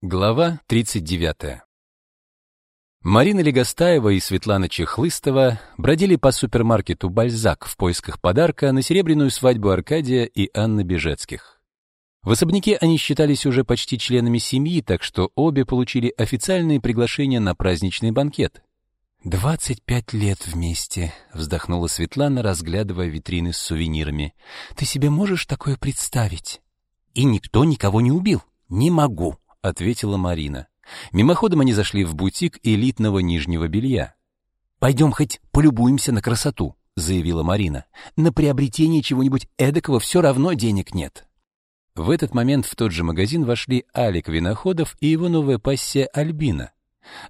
Глава 39. Марина Легостаева и Светлана Чехлыстова бродили по супермаркету «Бальзак» в поисках подарка на серебряную свадьбу Аркадия и Анны Бежецких. В особняке они считались уже почти членами семьи, так что обе получили официальные приглашения на праздничный банкет. «Двадцать пять лет вместе», — вздохнула Светлана, разглядывая витрины с сувенирами. «Ты себе можешь такое представить?» «И никто никого не убил. Не могу», — ответила Марина. Мимоходом они зашли в бутик элитного нижнего белья. «Пойдем хоть полюбуемся на красоту», — заявила Марина. «На приобретение чего-нибудь эдакого все равно денег нет». В этот момент в тот же магазин вошли Алик Виноходов и его новая пассия Альбина.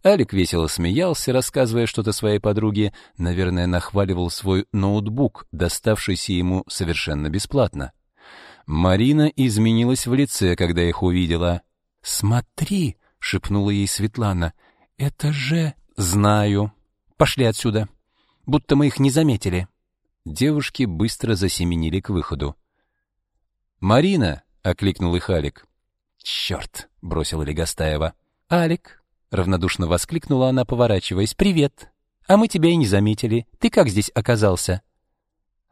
Алик весело смеялся, рассказывая что-то своей подруге, наверное, нахваливал свой ноутбук, доставшийся ему совершенно бесплатно. Марина изменилась в лице, когда их увидела. «Смотри!» — шепнула ей Светлана. «Это же...» «Знаю. Пошли отсюда. Будто мы их не заметили». Девушки быстро засеменили к выходу. «Марина!» — окликнул их Алик. «Черт!» — бросила Легостаева. «Алик!» — равнодушно воскликнула она, поворачиваясь. «Привет! А мы тебя и не заметили. Ты как здесь оказался?»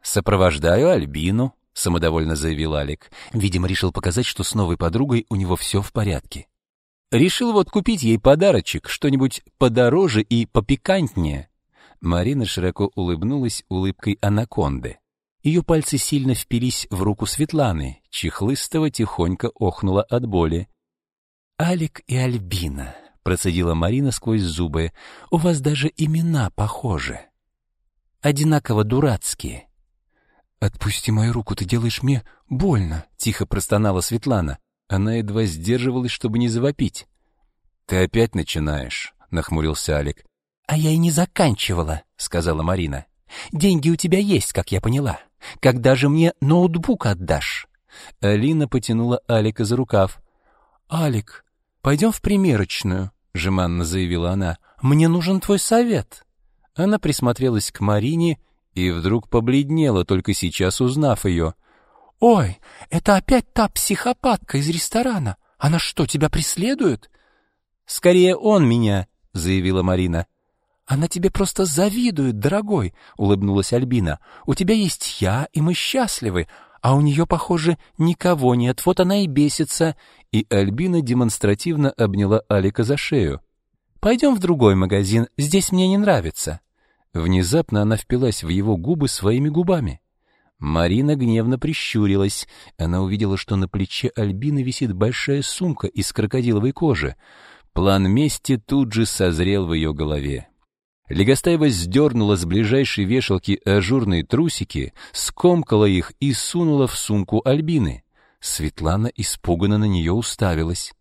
«Сопровождаю Альбину», — самодовольно заявил Алик. Видимо, решил показать, что с новой подругой у него все в порядке. Решил вот купить ей подарочек, что-нибудь подороже и попикантнее. Марина широко улыбнулась улыбкой анаконды. Ее пальцы сильно впились в руку Светланы. Чехлыстова тихонько охнула от боли. «Алик и Альбина», — процедила Марина сквозь зубы, — «у вас даже имена похожи. Одинаково дурацкие». «Отпусти мою руку, ты делаешь мне больно», — тихо простонала Светлана. Она едва сдерживалась, чтобы не завопить. «Ты опять начинаешь», — нахмурился Алик. «А я и не заканчивала», — сказала Марина. «Деньги у тебя есть, как я поняла. Когда же мне ноутбук отдашь?» Алина потянула Алика за рукав. «Алик, пойдем в примерочную», — жеманно заявила она. «Мне нужен твой совет». Она присмотрелась к Марине и вдруг побледнела, только сейчас узнав ее — «Ой, это опять та психопатка из ресторана. Она что, тебя преследует?» «Скорее он меня», — заявила Марина. «Она тебе просто завидует, дорогой», — улыбнулась Альбина. «У тебя есть я, и мы счастливы, а у нее, похоже, никого нет, вот она и бесится». И Альбина демонстративно обняла Алика за шею. «Пойдем в другой магазин, здесь мне не нравится». Внезапно она впилась в его губы своими губами. Марина гневно прищурилась. Она увидела, что на плече Альбины висит большая сумка из крокодиловой кожи. План мести тут же созрел в ее голове. Легостаева сдернула с ближайшей вешалки ажурные трусики, скомкала их и сунула в сумку Альбины. Светлана испуганно на нее уставилась.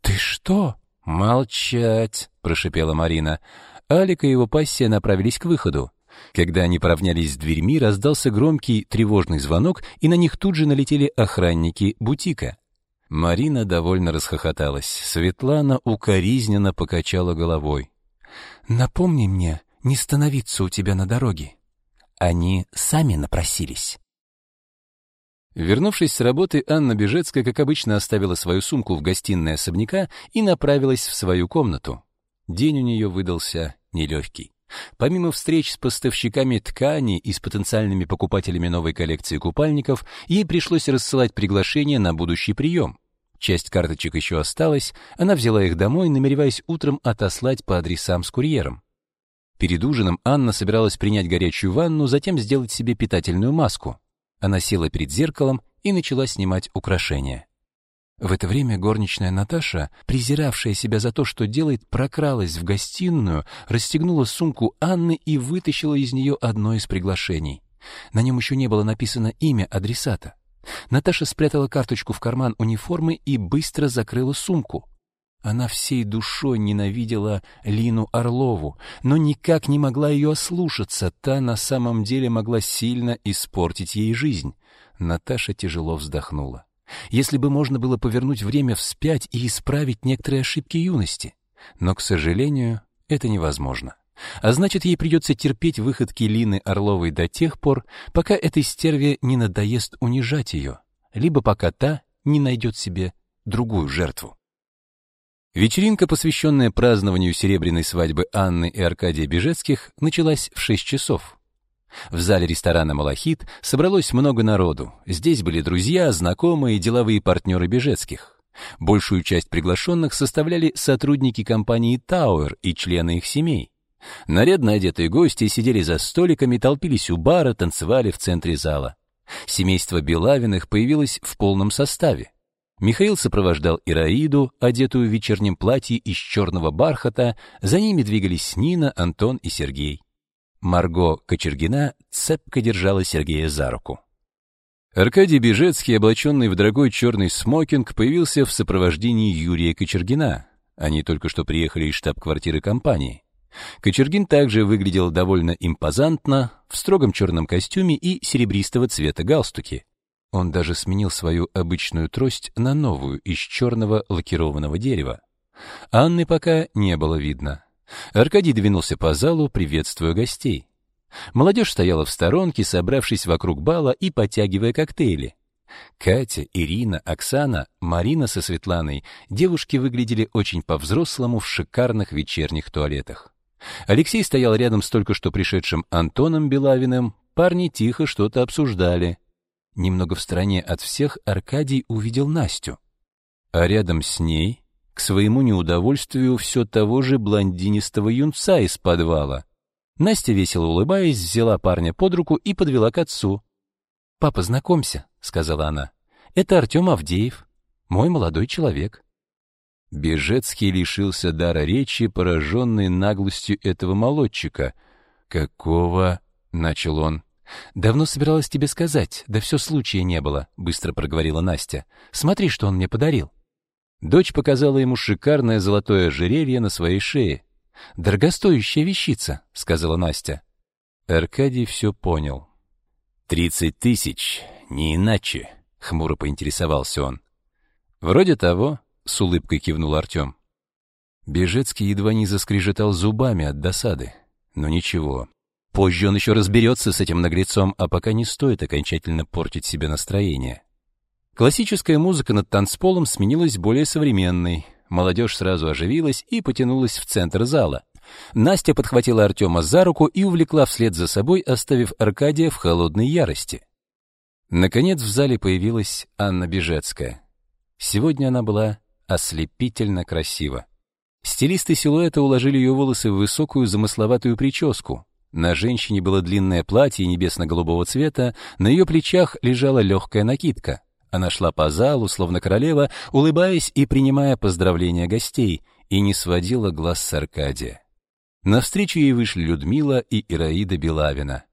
«Ты что?» «Молчать!» — прошипела Марина. Алика и его пассия направились к выходу. Когда они поравнялись с дверьми, раздался громкий тревожный звонок, и на них тут же налетели охранники бутика. Марина довольно расхохоталась. Светлана укоризненно покачала головой. «Напомни мне не становиться у тебя на дороге. Они сами напросились». Вернувшись с работы, Анна Бежецкая, как обычно, оставила свою сумку в гостиной особняка и направилась в свою комнату. День у нее выдался нелегкий. Помимо встреч с поставщиками ткани и с потенциальными покупателями новой коллекции купальников, ей пришлось рассылать приглашения на будущий прием. Часть карточек еще осталась, она взяла их домой, намереваясь утром отослать по адресам с курьером. Перед ужином Анна собиралась принять горячую ванну, затем сделать себе питательную маску. Она села перед зеркалом и начала снимать украшения. В это время горничная Наташа, презиравшая себя за то, что делает, прокралась в гостиную, расстегнула сумку Анны и вытащила из нее одно из приглашений. На нем еще не было написано имя адресата. Наташа спрятала карточку в карман униформы и быстро закрыла сумку. Она всей душой ненавидела Лину Орлову, но никак не могла ее ослушаться, та на самом деле могла сильно испортить ей жизнь. Наташа тяжело вздохнула если бы можно было повернуть время вспять и исправить некоторые ошибки юности. Но, к сожалению, это невозможно. А значит, ей придется терпеть выходки Лины Орловой до тех пор, пока этой стерве не надоест унижать ее, либо пока та не найдет себе другую жертву. Вечеринка, посвященная празднованию серебряной свадьбы Анны и Аркадия Бежецких, началась в 6 часов. В зале ресторана «Малахит» собралось много народу. Здесь были друзья, знакомые, деловые партнеры Бежецких. Большую часть приглашенных составляли сотрудники компании «Тауэр» и члены их семей. Нарядно одетые гости сидели за столиками, толпились у бара, танцевали в центре зала. Семейство Белавиных появилось в полном составе. Михаил сопровождал Ираиду, одетую в вечернем платье из черного бархата, за ними двигались Нина, Антон и Сергей. Марго Кочергина цепко держала Сергея за руку. Аркадий Бежецкий, облаченный в дорогой черный смокинг, появился в сопровождении Юрия Кочергина. Они только что приехали из штаб-квартиры компании. Кочергин также выглядел довольно импозантно, в строгом черном костюме и серебристого цвета галстуке. Он даже сменил свою обычную трость на новую из черного лакированного дерева. Анны пока не было видно. Аркадий двинулся по залу, приветствуя гостей. Молодежь стояла в сторонке, собравшись вокруг бала и потягивая коктейли. Катя, Ирина, Оксана, Марина со Светланой, девушки выглядели очень по-взрослому в шикарных вечерних туалетах. Алексей стоял рядом с только что пришедшим Антоном Белавиным, парни тихо что-то обсуждали. Немного в стороне от всех Аркадий увидел Настю. А рядом с ней, к своему неудовольствию, все того же блондинистого юнца из подвала. Настя, весело улыбаясь, взяла парня под руку и подвела к отцу. «Папа, знакомься», — сказала она. «Это Артем Авдеев, мой молодой человек». Бежецкий лишился дара речи, пораженный наглостью этого молодчика. «Какого?» — начал он. «Давно собиралась тебе сказать, да все случая не было», — быстро проговорила Настя. «Смотри, что он мне подарил». Дочь показала ему шикарное золотое ожерелье на своей шее. «Дорогостоящая вещица», — сказала Настя. Аркадий все понял. «Тридцать тысяч, не иначе», — хмуро поинтересовался он. «Вроде того», — с улыбкой кивнул Артем. Бежецкий едва не заскрежетал зубами от досады. Но ничего. Позже он еще разберется с этим наглецом, а пока не стоит окончательно портить себе настроение. Классическая музыка над танцполом сменилась более современной. Молодежь сразу оживилась и потянулась в центр зала. Настя подхватила Артема за руку и увлекла вслед за собой, оставив Аркадия в холодной ярости. Наконец в зале появилась Анна Бежецкая. Сегодня она была ослепительно красива. Стилисты силуэта уложили ее волосы в высокую замысловатую прическу. На женщине было длинное платье небесно-голубого цвета, на ее плечах лежала легкая накидка. Она шла по залу, словно королева, улыбаясь и принимая поздравления гостей, и не сводила глаз с Аркадия. Навстречу ей вышли Людмила и Ираида Белавина.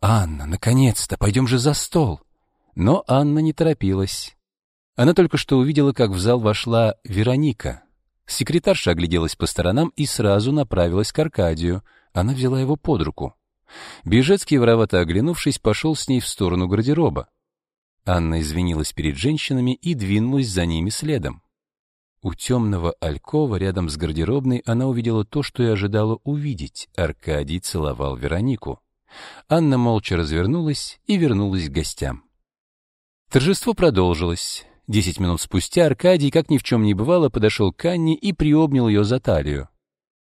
«Анна, наконец-то, пойдем же за стол!» Но Анна не торопилась. Она только что увидела, как в зал вошла Вероника. Секретарша огляделась по сторонам и сразу направилась к Аркадию. Она взяла его под руку. Бежецкий, воровато оглянувшись, пошел с ней в сторону гардероба. Анна извинилась перед женщинами и двинулась за ними следом. У темного алькова рядом с гардеробной она увидела то, что и ожидала увидеть. Аркадий целовал Веронику. Анна молча развернулась и вернулась к гостям. Торжество продолжилось. Десять минут спустя Аркадий, как ни в чем не бывало, подошел к Анне и приобнял ее за талию.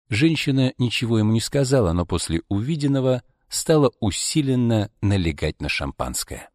Женщина ничего ему не сказала, но после увиденного стала усиленно налегать на шампанское.